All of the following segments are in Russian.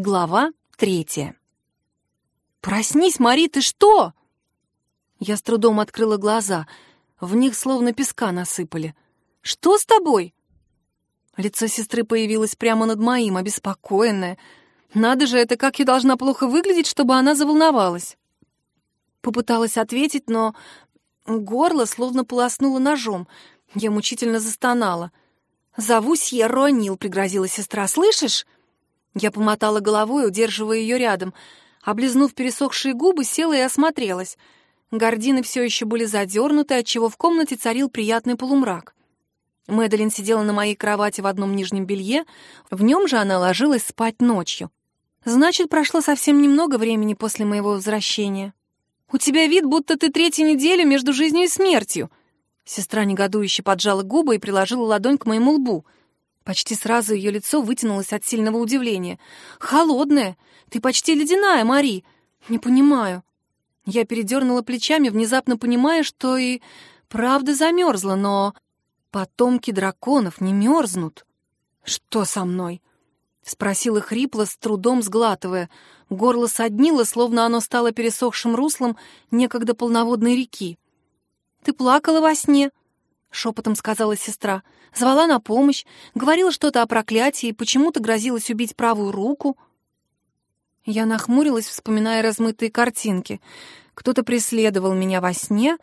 Глава третья. «Проснись, Мари, ты что?» Я с трудом открыла глаза. В них словно песка насыпали. «Что с тобой?» Лицо сестры появилось прямо над моим, обеспокоенное. Надо же, это как я должна плохо выглядеть, чтобы она заволновалась. Попыталась ответить, но горло словно полоснуло ножом. Я мучительно застонала. «Зову Сьерру Анил», — пригрозила сестра. «Слышишь?» Я помотала головой, удерживая ее рядом. Облизнув пересохшие губы, села и осмотрелась. Гордины все еще были задернуты, отчего в комнате царил приятный полумрак. Мэдалин сидела на моей кровати в одном нижнем белье, в нем же она ложилась спать ночью. Значит, прошло совсем немного времени после моего возвращения. «У тебя вид, будто ты третью неделю между жизнью и смертью!» Сестра негодующе поджала губы и приложила ладонь к моему лбу — Почти сразу ее лицо вытянулось от сильного удивления. «Холодная! Ты почти ледяная, Мари!» «Не понимаю». Я передернула плечами, внезапно понимая, что и правда замерзла, но потомки драконов не мерзнут. «Что со мной?» — спросила хрипло, с трудом сглатывая. Горло соднило, словно оно стало пересохшим руслом некогда полноводной реки. «Ты плакала во сне?» — шепотом сказала сестра. Звала на помощь, говорила что-то о проклятии, почему-то грозилась убить правую руку. Я нахмурилась, вспоминая размытые картинки. Кто-то преследовал меня во сне,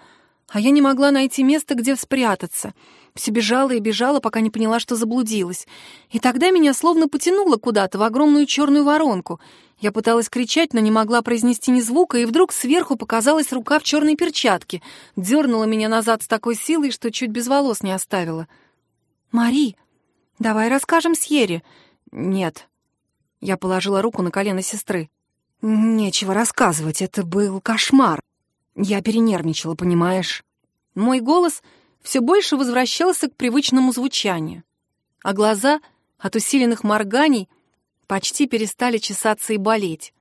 а я не могла найти место, где спрятаться. Все бежала и бежала, пока не поняла, что заблудилась. И тогда меня словно потянуло куда-то в огромную черную воронку. Я пыталась кричать, но не могла произнести ни звука, и вдруг сверху показалась рука в черной перчатке, дернула меня назад с такой силой, что чуть без волос не оставила. «Мари, давай расскажем Сьере». «Нет». Я положила руку на колено сестры. «Нечего рассказывать, это был кошмар. Я перенервничала, понимаешь?» Мой голос все больше возвращался к привычному звучанию, а глаза от усиленных морганий почти перестали чесаться и болеть.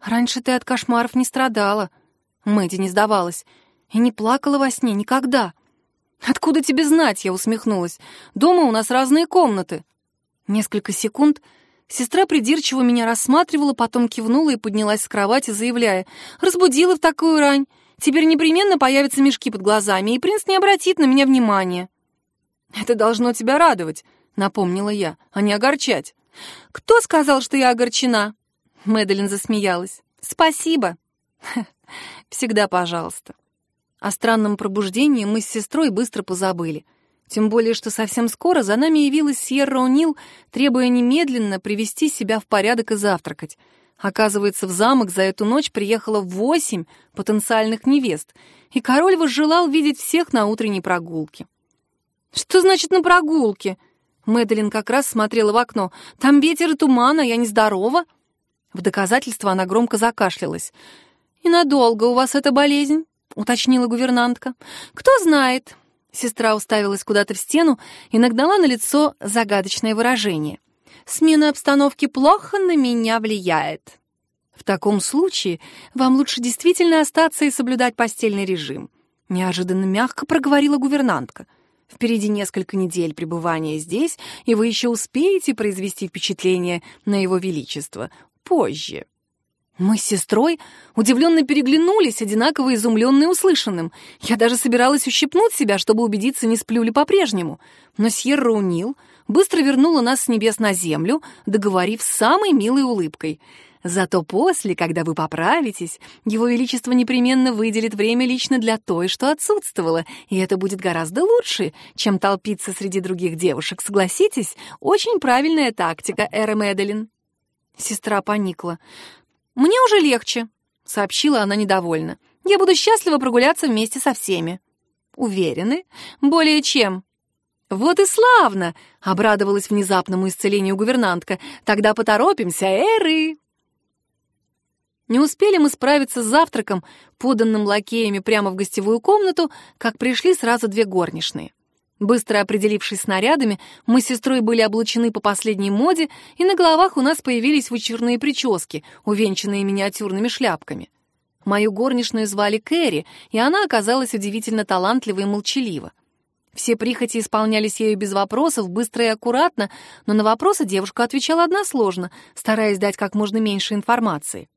«Раньше ты от кошмаров не страдала», — Мэдди не сдавалась, «и не плакала во сне никогда». «Откуда тебе знать?» — я усмехнулась. «Дома у нас разные комнаты». Несколько секунд сестра придирчиво меня рассматривала, потом кивнула и поднялась с кровати, заявляя. «Разбудила в такую рань. Теперь непременно появятся мешки под глазами, и принц не обратит на меня внимания». «Это должно тебя радовать», — напомнила я, — «а не огорчать». «Кто сказал, что я огорчена?» Мэдалин засмеялась. «Спасибо». «Всегда пожалуйста». О странном пробуждении мы с сестрой быстро позабыли. Тем более, что совсем скоро за нами явилась Сьерра О'Нил, требуя немедленно привести себя в порядок и завтракать. Оказывается, в замок за эту ночь приехало восемь потенциальных невест, и король возжелал видеть всех на утренней прогулке. «Что значит на прогулке?» Мэдалин как раз смотрела в окно. «Там ветер и туман, а я нездорова». В доказательство она громко закашлялась. «И надолго у вас эта болезнь?» — уточнила гувернантка. «Кто знает?» Сестра уставилась куда-то в стену и нагнала на лицо загадочное выражение. «Смена обстановки плохо на меня влияет». «В таком случае вам лучше действительно остаться и соблюдать постельный режим», — неожиданно мягко проговорила гувернантка. «Впереди несколько недель пребывания здесь, и вы еще успеете произвести впечатление на его величество позже». Мы с сестрой удивленно переглянулись, одинаково изумленные услышанным. Я даже собиралась ущипнуть себя, чтобы убедиться, не сплю ли по-прежнему. Но Сьерра Унил быстро вернула нас с небес на землю, договорив с самой милой улыбкой. Зато после, когда вы поправитесь, Его Величество непременно выделит время лично для той, что отсутствовало, и это будет гораздо лучше, чем толпиться среди других девушек, согласитесь? Очень правильная тактика, Эра Медалин. Сестра поникла. «Мне уже легче», — сообщила она недовольно. «Я буду счастлива прогуляться вместе со всеми». «Уверены? Более чем». «Вот и славно!» — обрадовалась внезапному исцелению гувернантка. «Тогда поторопимся, эры!» Не успели мы справиться с завтраком, поданным лакеями прямо в гостевую комнату, как пришли сразу две горничные. Быстро определившись с нарядами, мы с сестрой были облачены по последней моде, и на головах у нас появились вычурные прически, увенчанные миниатюрными шляпками. Мою горничную звали Кэрри, и она оказалась удивительно талантлива и молчалива. Все прихоти исполнялись ею без вопросов, быстро и аккуратно, но на вопросы девушка отвечала односложно, стараясь дать как можно меньше информации.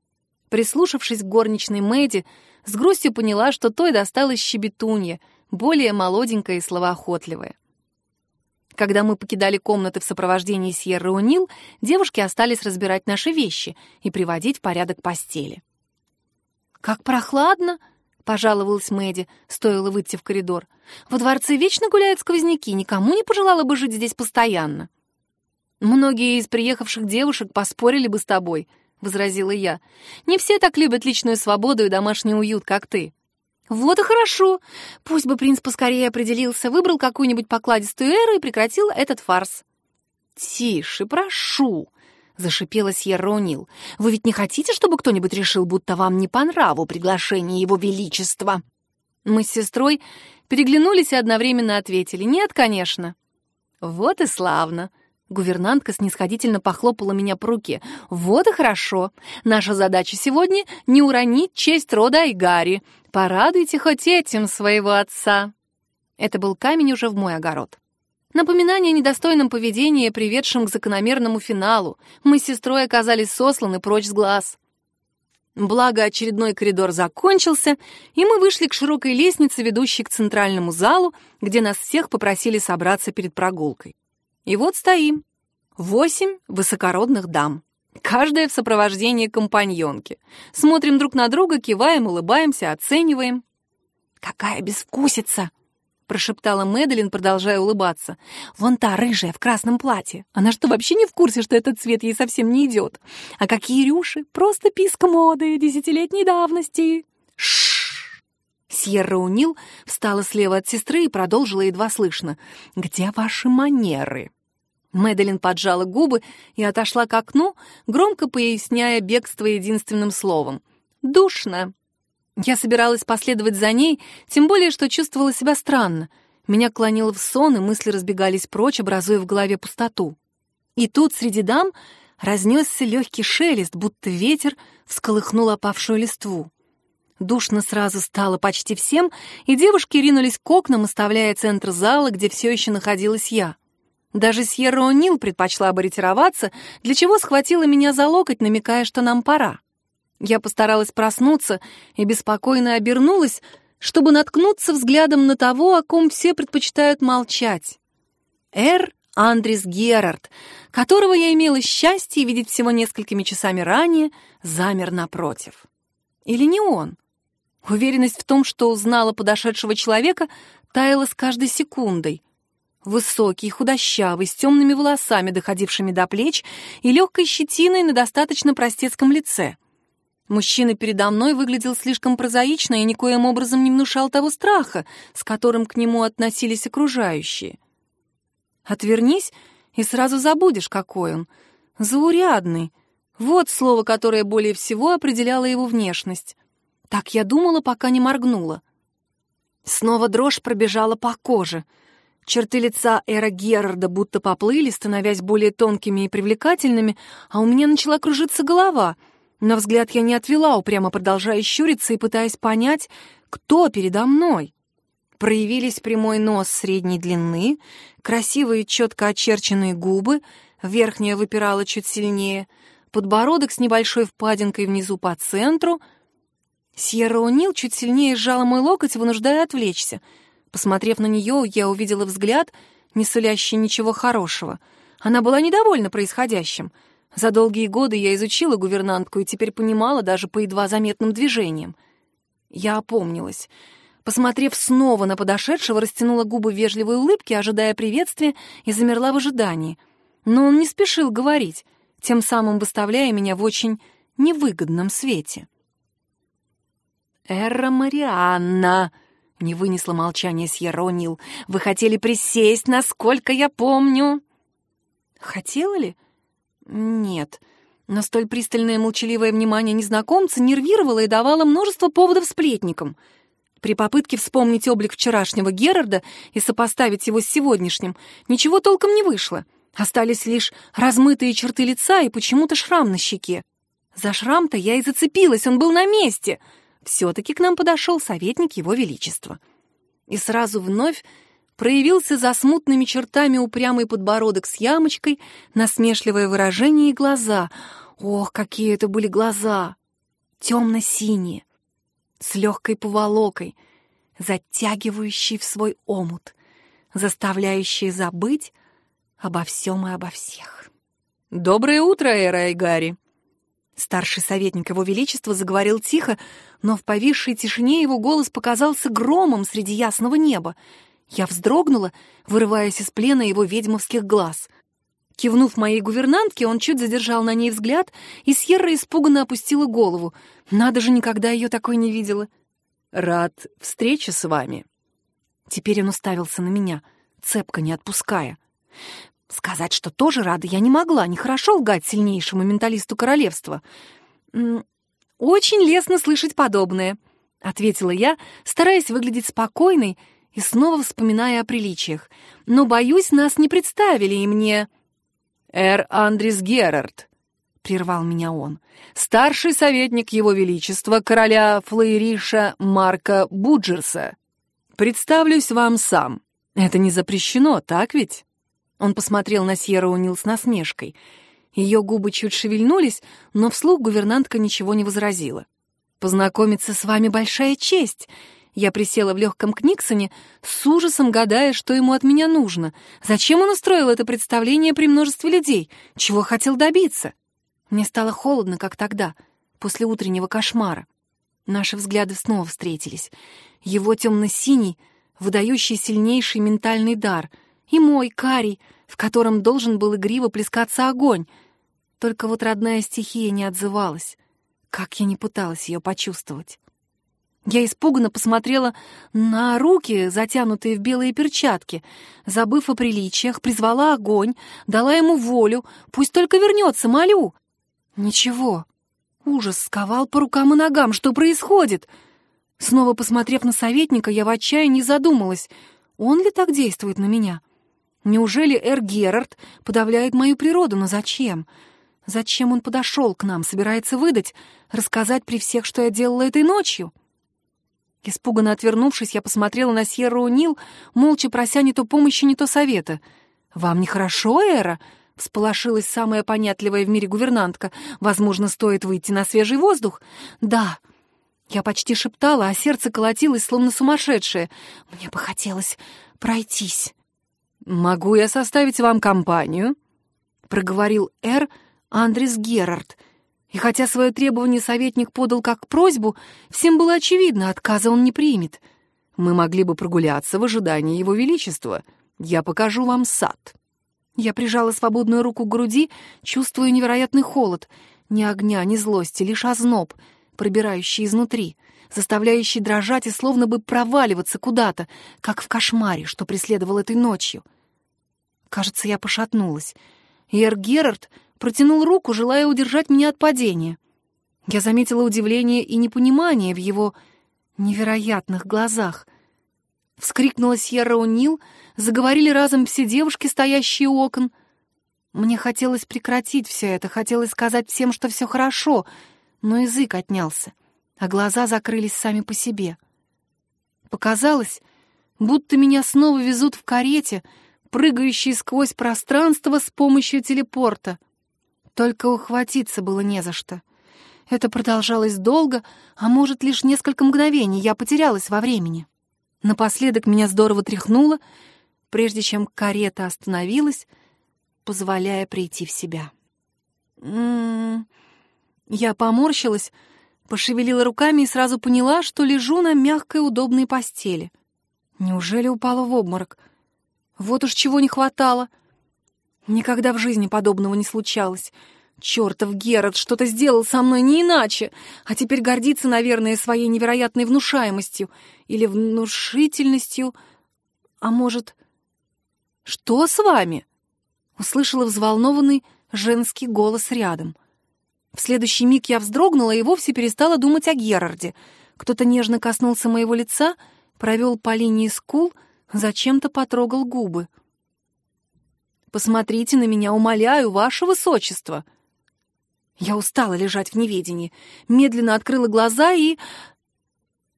Прислушавшись к горничной Мэдди, с грустью поняла, что той досталась щебетунья, более молоденькая и словоохотливая. Когда мы покидали комнаты в сопровождении Сьерры Унил, девушки остались разбирать наши вещи и приводить в порядок постели. «Как прохладно!» — пожаловалась Мэдди, стоило выйти в коридор. «Во дворце вечно гуляют сквозняки, никому не пожелала бы жить здесь постоянно». «Многие из приехавших девушек поспорили бы с тобой», — возразила я. «Не все так любят личную свободу и домашний уют, как ты». «Вот и хорошо. Пусть бы принц поскорее определился, выбрал какую-нибудь покладистую эру и прекратил этот фарс». «Тише, прошу», — зашипела Сьерра. «Вы ведь не хотите, чтобы кто-нибудь решил, будто вам не по нраву приглашение его величества?» Мы с сестрой переглянулись и одновременно ответили «Нет, конечно». «Вот и славно», Гувернантка снисходительно похлопала меня по руке. «Вот и хорошо. Наша задача сегодня — не уронить честь рода Айгари. Порадуйте хоть этим своего отца». Это был камень уже в мой огород. Напоминание о недостойном поведении, приведшем к закономерному финалу. Мы с сестрой оказались сосланы прочь с глаз. Благо, очередной коридор закончился, и мы вышли к широкой лестнице, ведущей к центральному залу, где нас всех попросили собраться перед прогулкой. И вот стоим. Восемь высокородных дам. Каждая в сопровождении компаньонки. Смотрим друг на друга, киваем, улыбаемся, оцениваем. «Какая безвкусица!» — прошептала Мэдалин, продолжая улыбаться. «Вон та рыжая в красном платье. Она что, вообще не в курсе, что этот цвет ей совсем не идет? А какие рюши? Просто писк моды десятилетней давности!» Шш! Сьерра Унил встала слева от сестры и продолжила едва слышно. «Где ваши манеры?» Мэдалин поджала губы и отошла к окну, громко поясняя бегство единственным словом. «Душно». Я собиралась последовать за ней, тем более, что чувствовала себя странно. Меня клонило в сон, и мысли разбегались прочь, образуя в голове пустоту. И тут среди дам разнесся легкий шелест, будто ветер всколыхнул опавшую листву. Душно сразу стало почти всем, и девушки ринулись к окнам, оставляя центр зала, где все еще находилась я. Даже Сьерра О'Нил предпочла бы ретироваться, для чего схватила меня за локоть, намекая, что нам пора. Я постаралась проснуться и беспокойно обернулась, чтобы наткнуться взглядом на того, о ком все предпочитают молчать. Эр Андрис Герард, которого я имела счастье видеть всего несколькими часами ранее, замер напротив. Или не он? Уверенность в том, что узнала подошедшего человека, таяла с каждой секундой. Высокий, худощавый, с темными волосами, доходившими до плеч, и легкой щетиной на достаточно простецком лице. Мужчина передо мной выглядел слишком прозаично и никоим образом не внушал того страха, с которым к нему относились окружающие. Отвернись, и сразу забудешь, какой он. Заурядный. Вот слово, которое более всего определяло его внешность. Так я думала, пока не моргнула. Снова дрожь пробежала по коже — Черты лица Эра Герарда будто поплыли, становясь более тонкими и привлекательными, а у меня начала кружиться голова. На взгляд я не отвела, упрямо продолжая щуриться и пытаясь понять, кто передо мной. Проявились прямой нос средней длины, красивые четко очерченные губы, верхняя выпирала чуть сильнее, подбородок с небольшой впадинкой внизу по центру. Сьерра О'Нил чуть сильнее сжала мой локоть, вынуждая отвлечься — Посмотрев на нее, я увидела взгляд, не сулящий ничего хорошего. Она была недовольна происходящим. За долгие годы я изучила гувернантку и теперь понимала даже по едва заметным движениям. Я опомнилась. Посмотрев снова на подошедшего, растянула губы в вежливой улыбке, ожидая приветствия, и замерла в ожидании. Но он не спешил говорить, тем самым выставляя меня в очень невыгодном свете. «Эра Марианна!» Не вынесла молчание Сьерронил. «Вы хотели присесть, насколько я помню!» «Хотела ли?» «Нет». Но столь пристальное молчаливое внимание незнакомца нервировало и давало множество поводов сплетникам. При попытке вспомнить облик вчерашнего Герарда и сопоставить его с сегодняшним, ничего толком не вышло. Остались лишь размытые черты лица и почему-то шрам на щеке. За шрам-то я и зацепилась, он был на месте — все-таки к нам подошел советник Его Величества. И сразу вновь проявился за смутными чертами упрямый подбородок с ямочкой, насмешливое выражение и глаза. Ох, какие это были глаза! Темно-синие, с легкой поволокой, затягивающие в свой омут, заставляющие забыть обо всем и обо всех. «Доброе утро, Эра и Гарри!» Старший советник Его Величества заговорил тихо, но в повисшей тишине его голос показался громом среди ясного неба. Я вздрогнула, вырываясь из плена его ведьмовских глаз. Кивнув моей гувернантке, он чуть задержал на ней взгляд, и Сьерра испуганно опустила голову. Надо же, никогда ее такой не видела. «Рад встрече с вами». Теперь он уставился на меня, цепко не отпуская. Сказать, что тоже рада, я не могла, нехорошо лгать сильнейшему менталисту королевства. «Очень лестно слышать подобное», — ответила я, стараясь выглядеть спокойной и снова вспоминая о приличиях. «Но, боюсь, нас не представили, и мне...» «Эр Андрис Герард», — прервал меня он, «старший советник Его Величества, короля Флейриша Марка Буджерса. Представлюсь вам сам. Это не запрещено, так ведь?» Он посмотрел на Сьерра Унил с насмешкой. Ее губы чуть шевельнулись, но вслух гувернантка ничего не возразила. «Познакомиться с вами большая честь!» Я присела в легком книгсоне, с ужасом гадая, что ему от меня нужно. Зачем он устроил это представление при множестве людей? Чего хотел добиться? Мне стало холодно, как тогда, после утреннего кошмара. Наши взгляды снова встретились. Его темно-синий, выдающий сильнейший ментальный дар — и мой карий, в котором должен был игриво плескаться огонь. Только вот родная стихия не отзывалась. Как я не пыталась ее почувствовать. Я испуганно посмотрела на руки, затянутые в белые перчатки. Забыв о приличиях, призвала огонь, дала ему волю. Пусть только вернется, молю. Ничего. Ужас сковал по рукам и ногам. Что происходит? Снова посмотрев на советника, я в отчаянии задумалась. Он ли так действует на меня? Неужели Эр Герард подавляет мою природу? Но зачем? Зачем он подошел к нам, собирается выдать, рассказать при всех, что я делала этой ночью? Испуганно отвернувшись, я посмотрела на Сьерру Нил, молча прося не то помощи, не то совета. «Вам нехорошо, Эра?» — всполошилась самая понятливая в мире гувернантка. «Возможно, стоит выйти на свежий воздух?» «Да». Я почти шептала, а сердце колотилось, словно сумасшедшее. Мне бы хотелось пройтись. «Могу я составить вам компанию?» — проговорил Эр Андрес Герард. И хотя свое требование советник подал как просьбу, всем было очевидно, отказа он не примет. Мы могли бы прогуляться в ожидании его величества. Я покажу вам сад. Я прижала свободную руку к груди, чувствуя невероятный холод. Ни огня, ни злости, лишь озноб, пробирающий изнутри, заставляющий дрожать и словно бы проваливаться куда-то, как в кошмаре, что преследовал этой ночью. — Кажется, я пошатнулась. Эр Герард протянул руку, желая удержать меня от падения. Я заметила удивление и непонимание в его невероятных глазах. Вскрикнула Сьерра О'Нил, заговорили разом все девушки, стоящие у окон. Мне хотелось прекратить все это, хотелось сказать всем, что все хорошо, но язык отнялся, а глаза закрылись сами по себе. Показалось, будто меня снова везут в карете — прыгающий сквозь пространство с помощью телепорта. Только ухватиться было не за что. Это продолжалось долго, а может, лишь несколько мгновений. Я потерялась во времени. Напоследок меня здорово тряхнуло, прежде чем карета остановилась, позволяя прийти в себя. М -м -м. Я поморщилась, пошевелила руками и сразу поняла, что лежу на мягкой удобной постели. Неужели упала в обморок? Вот уж чего не хватало. Никогда в жизни подобного не случалось. Чёртов Герард что-то сделал со мной не иначе, а теперь гордится, наверное, своей невероятной внушаемостью или внушительностью. А может... «Что с вами?» — услышала взволнованный женский голос рядом. В следующий миг я вздрогнула и вовсе перестала думать о Герарде. Кто-то нежно коснулся моего лица, провел по линии скул — зачем-то потрогал губы. «Посмотрите на меня, умоляю, ваше высочество!» Я устала лежать в неведении, медленно открыла глаза и...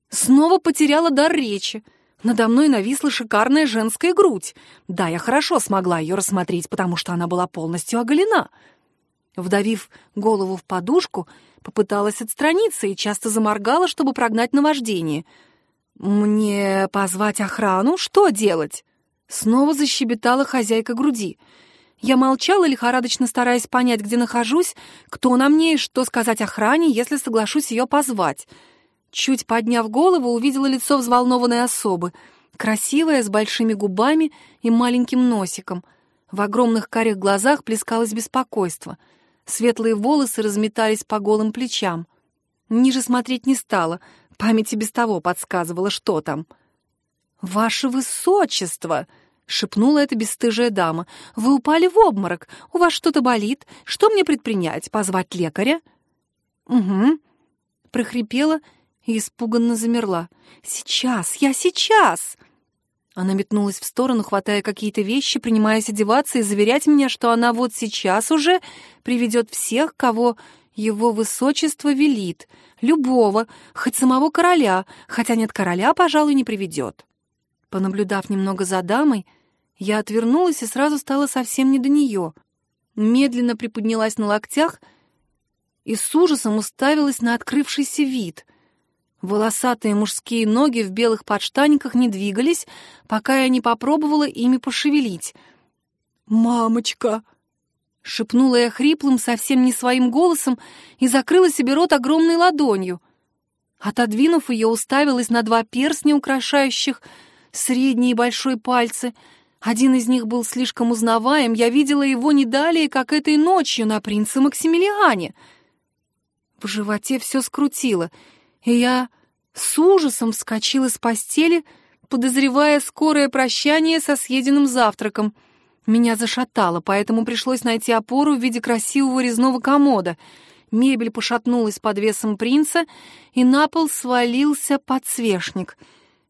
Снова потеряла дар речи. Надо мной нависла шикарная женская грудь. Да, я хорошо смогла ее рассмотреть, потому что она была полностью оголена. Вдавив голову в подушку, попыталась отстраниться и часто заморгала, чтобы прогнать наваждение. «Мне позвать охрану? Что делать?» Снова защебетала хозяйка груди. Я молчала, лихорадочно стараясь понять, где нахожусь, кто на мне и что сказать охране, если соглашусь ее позвать. Чуть подняв голову, увидела лицо взволнованной особы, красивое, с большими губами и маленьким носиком. В огромных карих глазах плескалось беспокойство. Светлые волосы разметались по голым плечам. Ниже смотреть не стала, память и без того подсказывала, что там. «Ваше высочество!» — шепнула эта бесстыжая дама. «Вы упали в обморок. У вас что-то болит. Что мне предпринять? Позвать лекаря?» «Угу», — прохрипела и испуганно замерла. «Сейчас, я сейчас!» Она метнулась в сторону, хватая какие-то вещи, принимаясь одеваться и заверять меня, что она вот сейчас уже приведет всех, кого его высочество велит. Любого, хоть самого короля, хотя нет короля, пожалуй, не приведет. Понаблюдав немного за дамой, я отвернулась и сразу стала совсем не до нее. Медленно приподнялась на локтях и с ужасом уставилась на открывшийся вид — Волосатые мужские ноги в белых подштаниках не двигались, пока я не попробовала ими пошевелить. «Мамочка!» — шепнула я хриплым, совсем не своим голосом и закрыла себе рот огромной ладонью. Отодвинув ее, уставилась на два перстня, украшающих средний и большой пальцы. Один из них был слишком узнаваем, я видела его не далее, как этой ночью на принце Максимилиане. В животе все скрутило — и я с ужасом вскочила с постели, подозревая скорое прощание со съеденным завтраком. Меня зашатало, поэтому пришлось найти опору в виде красивого резного комода. Мебель пошатнулась под весом принца, и на пол свалился подсвечник.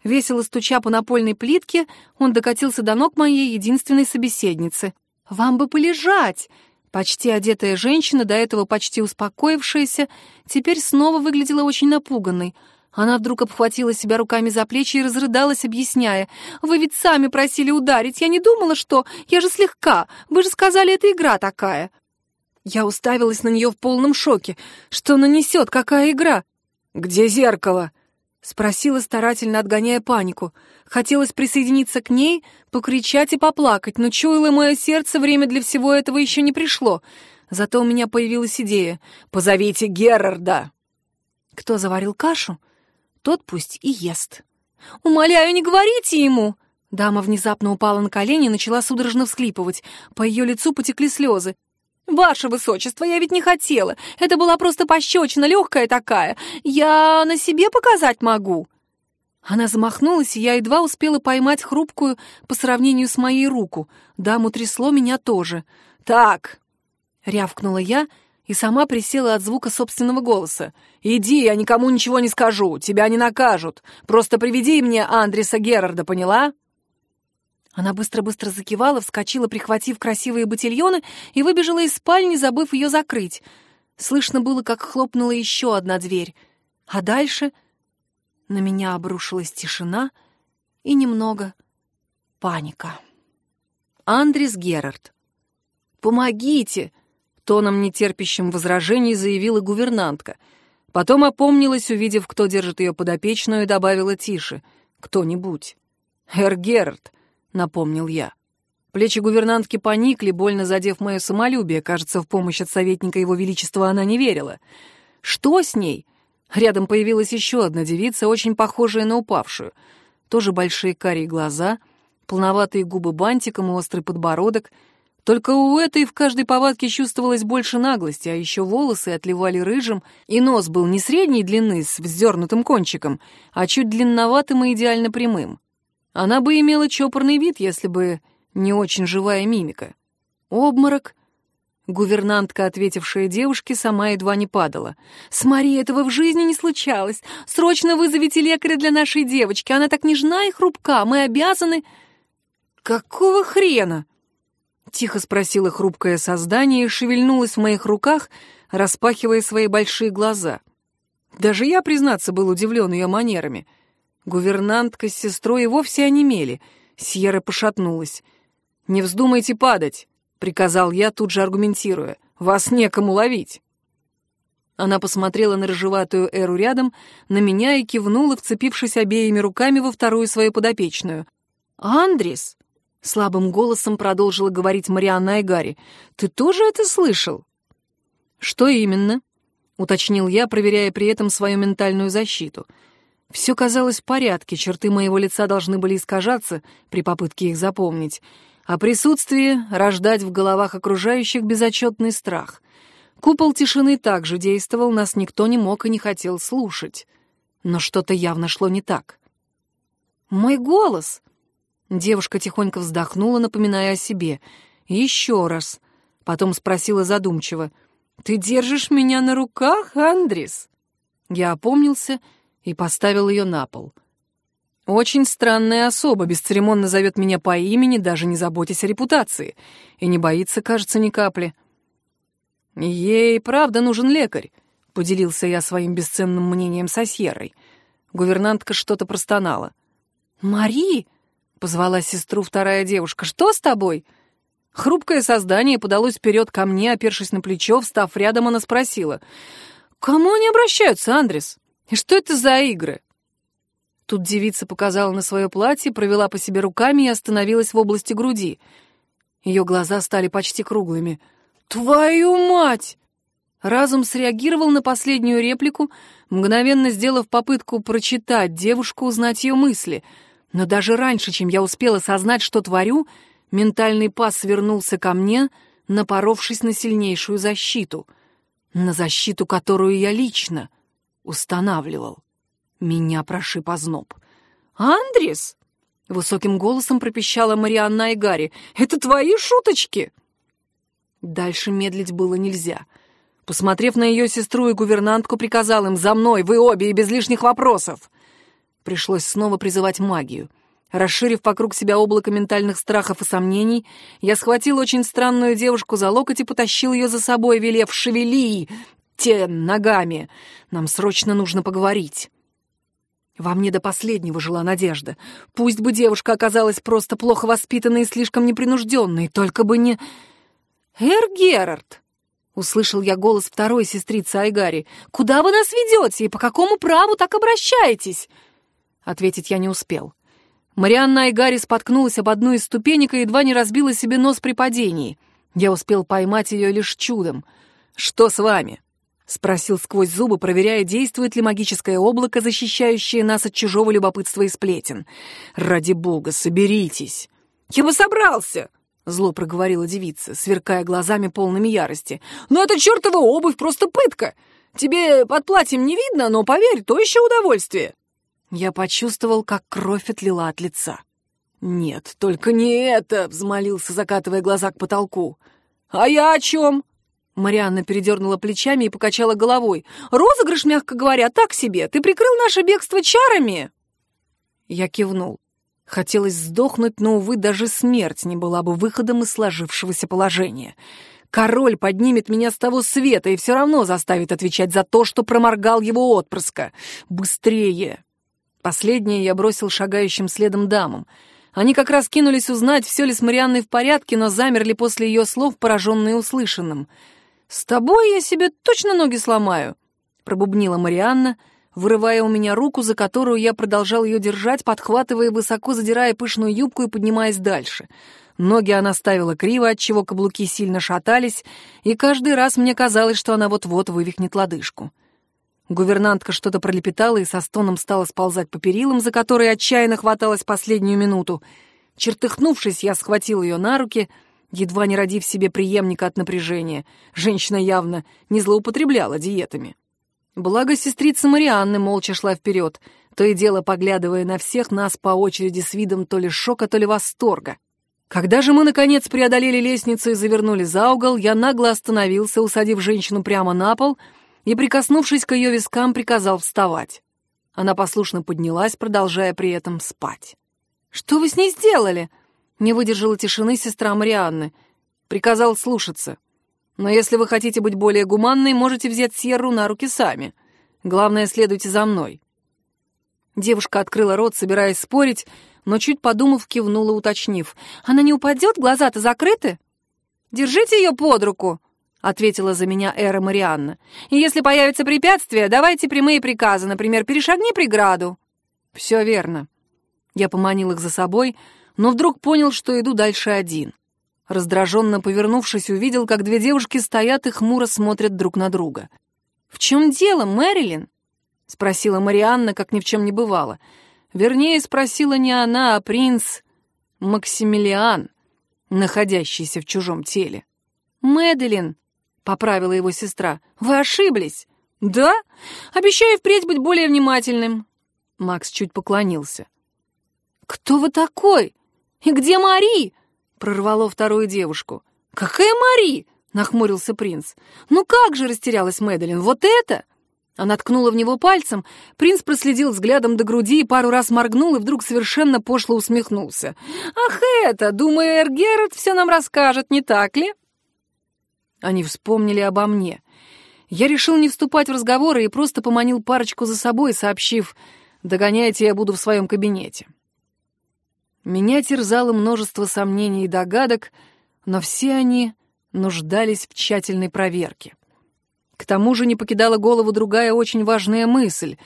Весело стуча по напольной плитке, он докатился до ног моей единственной собеседницы. «Вам бы полежать!» Почти одетая женщина, до этого почти успокоившаяся, теперь снова выглядела очень напуганной. Она вдруг обхватила себя руками за плечи и разрыдалась, объясняя. «Вы ведь сами просили ударить. Я не думала, что... Я же слегка. Вы же сказали, это игра такая». Я уставилась на нее в полном шоке. Что нанесет? Какая игра? «Где зеркало?» — спросила, старательно отгоняя панику. Хотелось присоединиться к ней, покричать и поплакать, но чуяло мое сердце, время для всего этого еще не пришло. Зато у меня появилась идея. «Позовите Герарда!» Кто заварил кашу, тот пусть и ест. «Умоляю, не говорите ему!» Дама внезапно упала на колени и начала судорожно всклипывать. По ее лицу потекли слезы. «Ваше высочество, я ведь не хотела. Это была просто пощечина, легкая такая. Я на себе показать могу». Она замахнулась, и я едва успела поймать хрупкую по сравнению с моей руку. Даму трясло меня тоже. «Так!» — рявкнула я и сама присела от звука собственного голоса. «Иди, я никому ничего не скажу, тебя не накажут. Просто приведи мне Андреса Герарда, поняла?» Она быстро-быстро закивала, вскочила, прихватив красивые ботильоны, и выбежала из спальни, забыв ее закрыть. Слышно было, как хлопнула еще одна дверь. А дальше на меня обрушилась тишина и немного паника. Андрис Герард. «Помогите!» — тоном нетерпящим возражений заявила гувернантка. Потом опомнилась, увидев, кто держит ее подопечную, и добавила тише. «Кто-нибудь». «Эр Герард», — напомнил я. Плечи гувернантки поникли, больно задев мое самолюбие. Кажется, в помощь от советника его величества она не верила. «Что с ней?» Рядом появилась еще одна девица, очень похожая на упавшую. Тоже большие карие глаза, полноватые губы бантиком и острый подбородок. Только у этой в каждой повадке чувствовалось больше наглости, а еще волосы отливали рыжим, и нос был не средней длины с вздернутым кончиком, а чуть длинноватым и идеально прямым. Она бы имела чопорный вид, если бы не очень живая мимика. Обморок, Гувернантка, ответившая девушке, сама едва не падала. «С Марией этого в жизни не случалось. Срочно вызовите лекаря для нашей девочки. Она так нежна и хрупка. Мы обязаны...» «Какого хрена?» Тихо спросила хрупкое создание и шевельнулось в моих руках, распахивая свои большие глаза. Даже я, признаться, был удивлен ее манерами. Гувернантка с сестрой и вовсе онемели. Сьерра пошатнулась. «Не вздумайте падать», — приказал я, тут же аргументируя. «Вас некому ловить». Она посмотрела на рыжеватую Эру рядом, на меня и кивнула, вцепившись обеими руками во вторую свою подопечную. «Андрис!» — слабым голосом продолжила говорить Марианна Айгари. «Ты тоже это слышал?» «Что именно?» — уточнил я, проверяя при этом свою ментальную защиту. Все казалось в порядке, черты моего лица должны были искажаться при попытке их запомнить, а присутствие — рождать в головах окружающих безотчетный страх — Купол тишины также действовал, нас никто не мог и не хотел слушать. Но что-то явно шло не так. «Мой голос!» Девушка тихонько вздохнула, напоминая о себе. «Еще раз!» Потом спросила задумчиво. «Ты держишь меня на руках, Андрис?» Я опомнился и поставил ее на пол. Очень странная особа, бесцеремонно зовет меня по имени, даже не заботясь о репутации. И не боится, кажется, ни капли. «Ей правда нужен лекарь», — поделился я своим бесценным мнением со Сьеррой. Гувернантка что-то простонала. «Мари!» — позвала сестру вторая девушка. «Что с тобой?» Хрупкое создание подалось вперед ко мне, опершись на плечо, встав рядом, она спросила. «Кому они обращаются, Андрес? И что это за игры?» Тут девица показала на свое платье, провела по себе руками и остановилась в области груди. Ее глаза стали почти круглыми — «Твою мать!» Разум среагировал на последнюю реплику, мгновенно сделав попытку прочитать девушку, узнать ее мысли. Но даже раньше, чем я успела осознать, что творю, ментальный пас свернулся ко мне, напоровшись на сильнейшую защиту. На защиту, которую я лично устанавливал. Меня прошиб озноб. «Андрис!» — высоким голосом пропищала Марианна и Гарри. «Это твои шуточки?» Дальше медлить было нельзя. Посмотрев на ее сестру и гувернантку, приказал им «За мной, вы обе и без лишних вопросов!» Пришлось снова призывать магию. Расширив вокруг себя облако ментальных страхов и сомнений, я схватил очень странную девушку за локоть и потащил ее за собой, велев «Шевели! Те ногами! Нам срочно нужно поговорить!» Во мне до последнего жила надежда. Пусть бы девушка оказалась просто плохо воспитанной и слишком непринужденной, только бы не... «Эр Герард!» — услышал я голос второй сестрицы Айгари. «Куда вы нас ведете и по какому праву так обращаетесь?» Ответить я не успел. Марианна Айгари споткнулась об одну из ступенек и едва не разбила себе нос при падении. Я успел поймать ее лишь чудом. «Что с вами?» — спросил сквозь зубы, проверяя, действует ли магическое облако, защищающее нас от чужого любопытства и сплетен. «Ради бога, соберитесь!» «Я бы собрался!» Зло проговорила девица, сверкая глазами полными ярости. «Но эта чертова обувь просто пытка! Тебе под платьем не видно, но, поверь, то еще удовольствие!» Я почувствовал, как кровь отлила от лица. «Нет, только не это!» — взмолился, закатывая глаза к потолку. «А я о чем?» Марианна передернула плечами и покачала головой. «Розыгрыш, мягко говоря, так себе. Ты прикрыл наше бегство чарами?» Я кивнул. Хотелось сдохнуть, но, увы, даже смерть не была бы выходом из сложившегося положения. Король поднимет меня с того света и все равно заставит отвечать за то, что проморгал его отпрыска. Быстрее! Последнее я бросил шагающим следом дамам. Они как раз кинулись узнать, все ли с Марианной в порядке, но замерли после ее слов, пораженные услышанным. «С тобой я себе точно ноги сломаю», — пробубнила Марианна, — вырывая у меня руку, за которую я продолжал ее держать, подхватывая высоко, задирая пышную юбку и поднимаясь дальше. Ноги она ставила криво, отчего каблуки сильно шатались, и каждый раз мне казалось, что она вот-вот вывихнет лодыжку. Гувернантка что-то пролепетала и со стоном стала сползать по перилам, за которые отчаянно хваталась последнюю минуту. Чертыхнувшись, я схватил ее на руки, едва не родив себе преемника от напряжения. Женщина явно не злоупотребляла диетами. Благо сестрица Марианны молча шла вперед, то и дело поглядывая на всех нас по очереди с видом то ли шока, то ли восторга. Когда же мы, наконец, преодолели лестницу и завернули за угол, я нагло остановился, усадив женщину прямо на пол и, прикоснувшись к ее вискам, приказал вставать. Она послушно поднялась, продолжая при этом спать. «Что вы с ней сделали?» — не выдержала тишины сестра Марианны. Приказал слушаться — но если вы хотите быть более гуманной, можете взять Сьерру на руки сами. Главное, следуйте за мной». Девушка открыла рот, собираясь спорить, но чуть подумав, кивнула, уточнив. «Она не упадет? Глаза-то закрыты?» «Держите ее под руку», — ответила за меня Эра Марианна. «И если появится препятствие, давайте прямые приказы, например, перешагни преграду». «Все верно». Я поманил их за собой, но вдруг понял, что иду дальше один. Раздраженно повернувшись, увидел, как две девушки стоят и хмуро смотрят друг на друга. «В чем дело, Мэрилин?» — спросила Марианна, как ни в чем не бывало. Вернее, спросила не она, а принц Максимилиан, находящийся в чужом теле. «Мэдалин», — поправила его сестра, — «вы ошиблись». «Да? Обещаю впредь быть более внимательным». Макс чуть поклонился. «Кто вы такой? И где Мари?» — прорвало вторую девушку. «Какая Мари?» — нахмурился принц. «Ну как же растерялась Мэдалин? Вот это?» Она ткнула в него пальцем, принц проследил взглядом до груди, пару раз моргнул и вдруг совершенно пошло усмехнулся. «Ах это! Думаю, Эргерет все нам расскажет, не так ли?» Они вспомнили обо мне. Я решил не вступать в разговоры и просто поманил парочку за собой, сообщив «Догоняйте, я буду в своем кабинете». Меня терзало множество сомнений и догадок, но все они нуждались в тщательной проверке. К тому же не покидала голову другая очень важная мысль.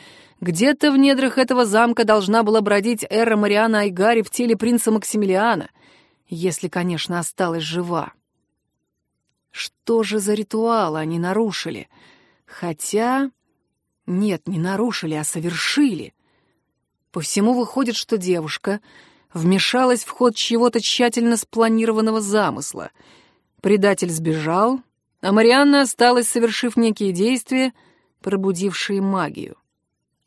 Где-то в недрах этого замка должна была бродить эра Мариана Айгари в теле принца Максимилиана, если, конечно, осталась жива. Что же за ритуал они нарушили? Хотя... Нет, не нарушили, а совершили. По всему выходит, что девушка вмешалась в ход чьего-то тщательно спланированного замысла. Предатель сбежал, а Марианна осталась, совершив некие действия, пробудившие магию.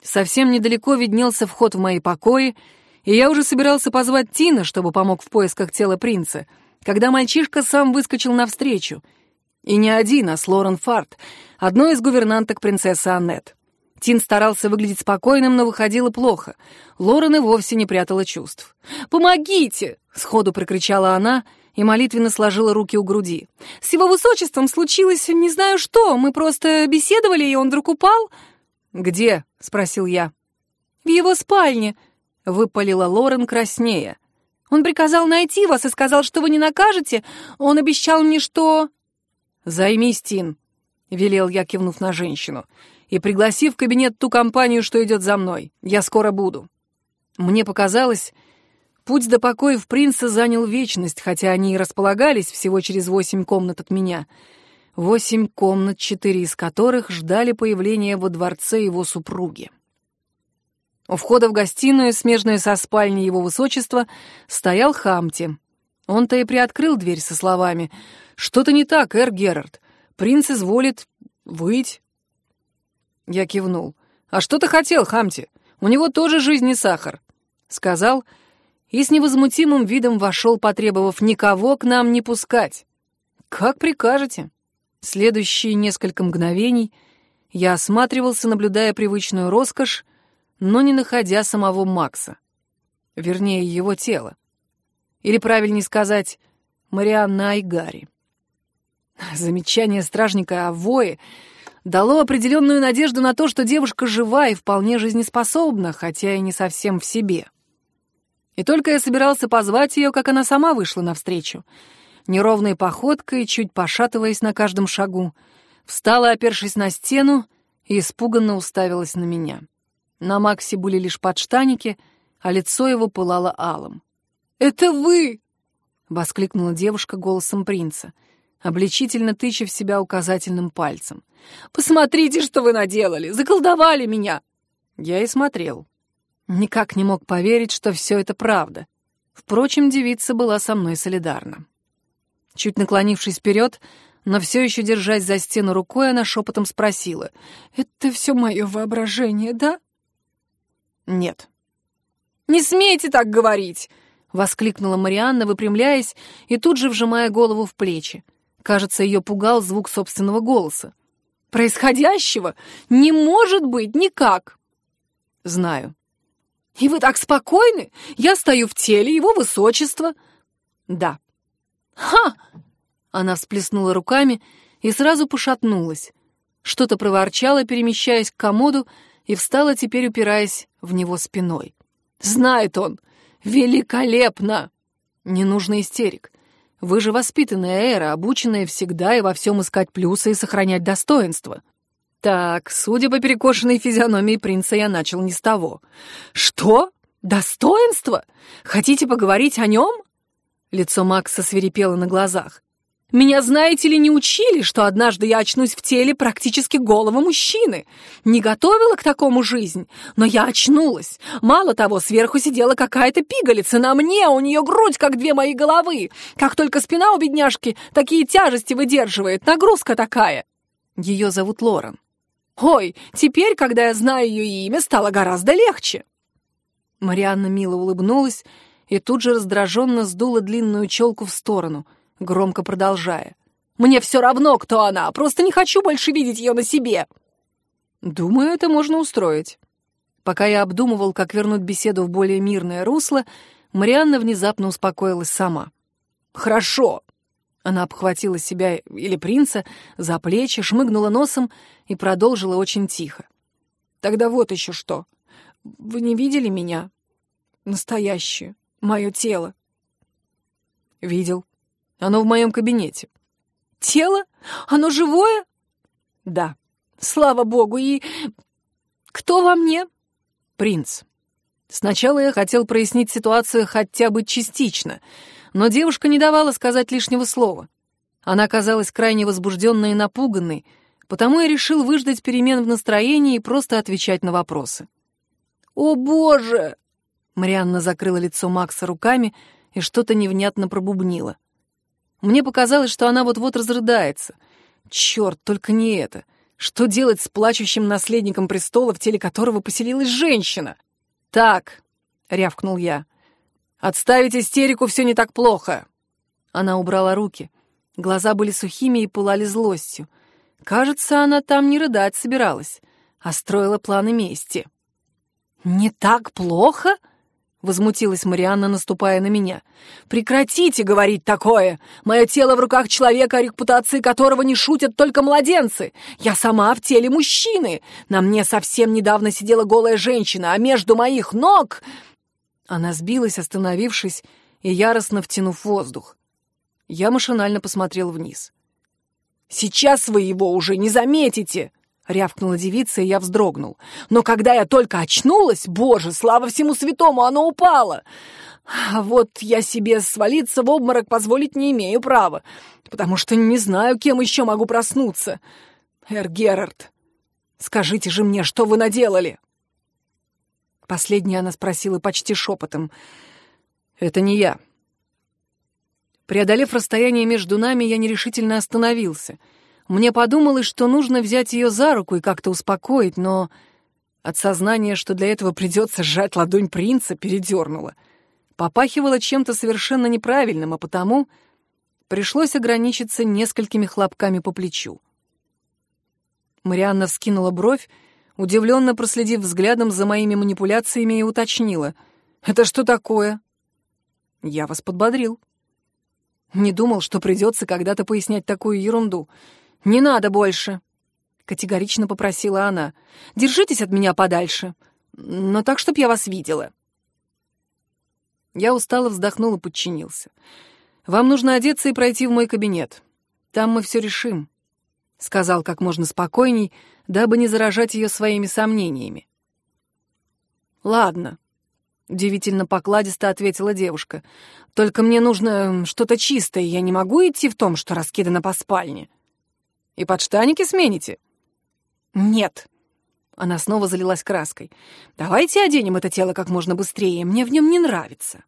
Совсем недалеко виднелся вход в мои покои, и я уже собирался позвать Тина, чтобы помог в поисках тела принца, когда мальчишка сам выскочил навстречу. И не один, а с Лорен Фарт, одной из гувернанток принцессы Аннет. Тин старался выглядеть спокойным, но выходило плохо. Лорен и вовсе не прятала чувств. «Помогите!» — сходу прокричала она и молитвенно сложила руки у груди. «С его высочеством случилось не знаю что. Мы просто беседовали, и он вдруг упал». «Где?» — спросил я. «В его спальне», — выпалила Лорен краснее. «Он приказал найти вас и сказал, что вы не накажете. Он обещал мне, что...» «Займись, Тин», — велел я, кивнув на женщину и пригласи в кабинет ту компанию, что идет за мной. Я скоро буду». Мне показалось, путь до покоев принца занял вечность, хотя они и располагались всего через восемь комнат от меня. Восемь комнат, четыре из которых ждали появления во дворце его супруги. У входа в гостиную, смежную со спальней его высочества, стоял Хамти. Он-то и приоткрыл дверь со словами «Что-то не так, эр Герард. Принц изволит выйти». Я кивнул. «А что ты хотел, Хамти? У него тоже жизнь не сахар», — сказал, и с невозмутимым видом вошел, потребовав никого к нам не пускать. «Как прикажете». Следующие несколько мгновений я осматривался, наблюдая привычную роскошь, но не находя самого Макса. Вернее, его тело. Или, правильнее сказать, Марианна Айгари. Замечание стражника о вое — дало определенную надежду на то, что девушка жива и вполне жизнеспособна, хотя и не совсем в себе. И только я собирался позвать ее, как она сама вышла навстречу. Неровной походкой, чуть пошатываясь на каждом шагу, встала, опершись на стену, и испуганно уставилась на меня. На Максе были лишь подштаники, а лицо его пылало алым. «Это вы!» — воскликнула девушка голосом принца — обличительно тыча в себя указательным пальцем. «Посмотрите, что вы наделали! Заколдовали меня!» Я и смотрел. Никак не мог поверить, что все это правда. Впрочем, девица была со мной солидарна. Чуть наклонившись вперед, но все еще держась за стену рукой, она шепотом спросила. «Это все мое воображение, да?» «Нет». «Не смейте так говорить!» — воскликнула Марианна, выпрямляясь и тут же вжимая голову в плечи. Кажется, ее пугал звук собственного голоса. «Происходящего не может быть никак!» «Знаю». «И вы так спокойны? Я стою в теле его высочества». «Да». «Ха!» Она всплеснула руками и сразу пошатнулась. Что-то проворчало, перемещаясь к комоду, и встала теперь, упираясь в него спиной. «Знает он! Великолепно!» «Не нужно истерик. Вы же воспитанная эра, обученная всегда и во всем искать плюсы и сохранять достоинство. Так, судя по перекошенной физиономии принца, я начал не с того. Что? Достоинство? Хотите поговорить о нем? Лицо Макса свирепело на глазах. Меня, знаете ли, не учили, что однажды я очнусь в теле практически голого мужчины. Не готовила к такому жизнь, но я очнулась. Мало того, сверху сидела какая-то пигалица на мне, у нее грудь, как две мои головы. Как только спина у бедняжки такие тяжести выдерживает, нагрузка такая. Ее зовут Лорен. Ой, теперь, когда я знаю ее имя, стало гораздо легче. Марианна мило улыбнулась и тут же раздраженно сдула длинную челку в сторону — громко продолжая. «Мне все равно, кто она, просто не хочу больше видеть ее на себе!» «Думаю, это можно устроить». Пока я обдумывал, как вернуть беседу в более мирное русло, Марианна внезапно успокоилась сама. «Хорошо!» Она обхватила себя или принца за плечи, шмыгнула носом и продолжила очень тихо. «Тогда вот еще что. Вы не видели меня? Настоящее. Мое тело?» «Видел», оно в моем кабинете. Тело? Оно живое? Да. Слава богу. И кто во мне? Принц. Сначала я хотел прояснить ситуацию хотя бы частично, но девушка не давала сказать лишнего слова. Она казалась крайне возбужденной и напуганной, потому я решил выждать перемен в настроении и просто отвечать на вопросы. «О, Боже!» Марианна закрыла лицо Макса руками и что-то невнятно пробубнила. Мне показалось, что она вот-вот разрыдается. Черт, только не это. Что делать с плачущим наследником престола, в теле которого поселилась женщина? «Так», — рявкнул я, — «отставить истерику все не так плохо». Она убрала руки. Глаза были сухими и пылали злостью. Кажется, она там не рыдать собиралась, а строила планы мести. «Не так плохо?» Возмутилась Марианна, наступая на меня. «Прекратите говорить такое! Мое тело в руках человека, о репутации которого не шутят только младенцы! Я сама в теле мужчины! На мне совсем недавно сидела голая женщина, а между моих ног...» Она сбилась, остановившись и яростно втянув воздух. Я машинально посмотрел вниз. «Сейчас вы его уже не заметите!» — рявкнула девица, и я вздрогнул. «Но когда я только очнулась, боже, слава всему святому, оно упало! А вот я себе свалиться в обморок позволить не имею права, потому что не знаю, кем еще могу проснуться. Эр Герард, скажите же мне, что вы наделали?» Последняя она спросила почти шепотом. «Это не я». Преодолев расстояние между нами, я нерешительно остановился — мне подумалось, что нужно взять ее за руку и как-то успокоить, но от сознания, что для этого придется сжать ладонь принца, передернуло. Попахивало чем-то совершенно неправильным, а потому пришлось ограничиться несколькими хлопками по плечу. Марианна вскинула бровь, удивленно проследив взглядом за моими манипуляциями и уточнила. «Это что такое?» «Я вас подбодрил». Не думал, что придется когда-то пояснять такую ерунду — «Не надо больше!» — категорично попросила она. «Держитесь от меня подальше, но так, чтоб я вас видела». Я устало вздохнул и подчинился. «Вам нужно одеться и пройти в мой кабинет. Там мы все решим», — сказал как можно спокойней, дабы не заражать ее своими сомнениями. «Ладно», — удивительно покладисто ответила девушка. «Только мне нужно что-то чистое, я не могу идти в том, что раскидано по спальне». И подштаники смените?» «Нет». Она снова залилась краской. «Давайте оденем это тело как можно быстрее, мне в нем не нравится».